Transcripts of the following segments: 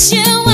千万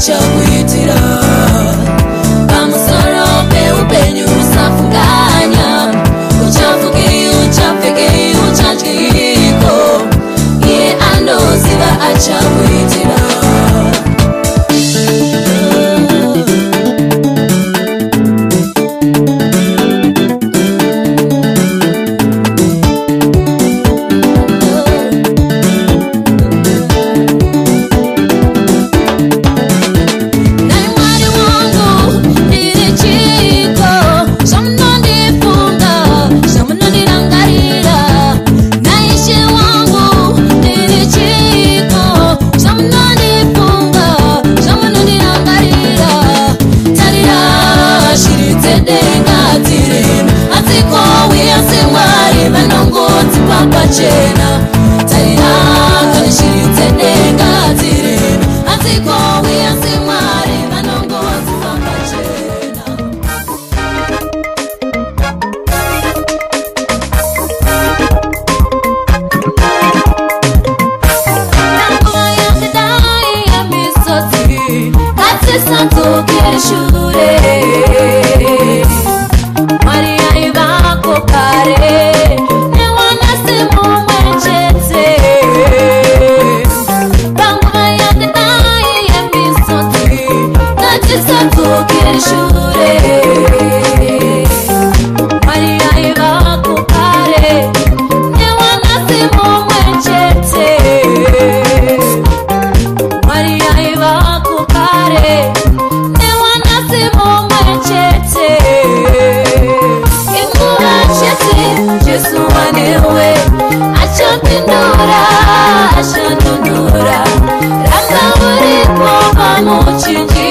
教会。Santo que jurei